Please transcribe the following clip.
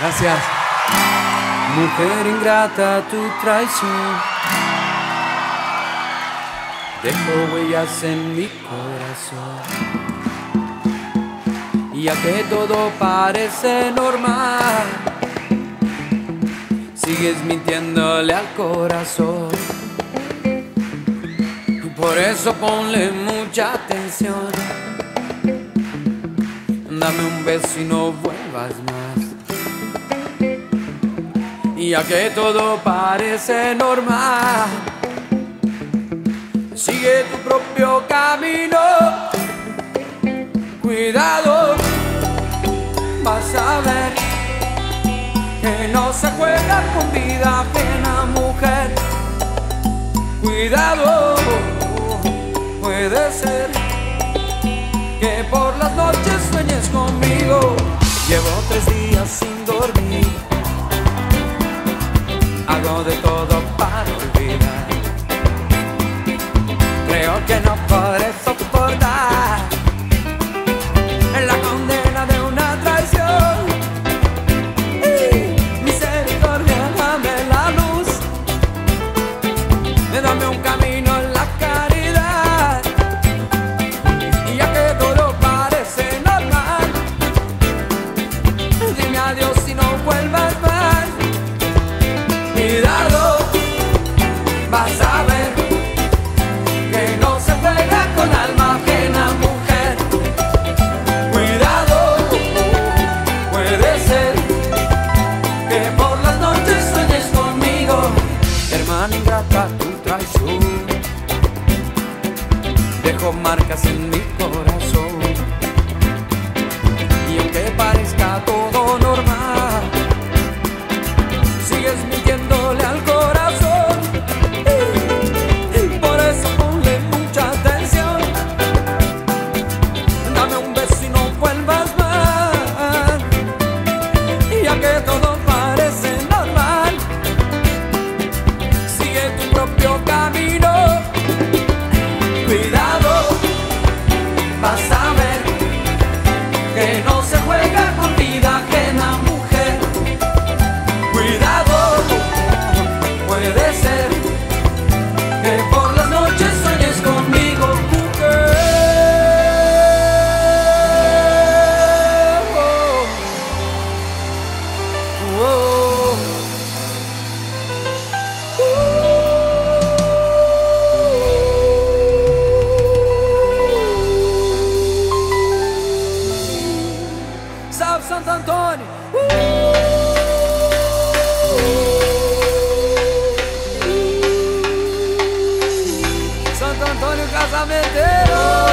Gracias. Mujer ingrata, tu traición dejó huellas en mi corazón. Y ya que todo parece normal, sigues mintiéndole al corazón. Por eso ponle mucha atención. Dame un beso y no vuelvas más. Y ya que todo parece normal, sigue tu propio camino. Cuidado, vas a ver que no se juega con vida ajena, mujer. Cuidado, puede ser que por las noches sueñes conmigo. Llevo tres días sin dormir, Santo Antônio! Santo Antônio Casamenteiro!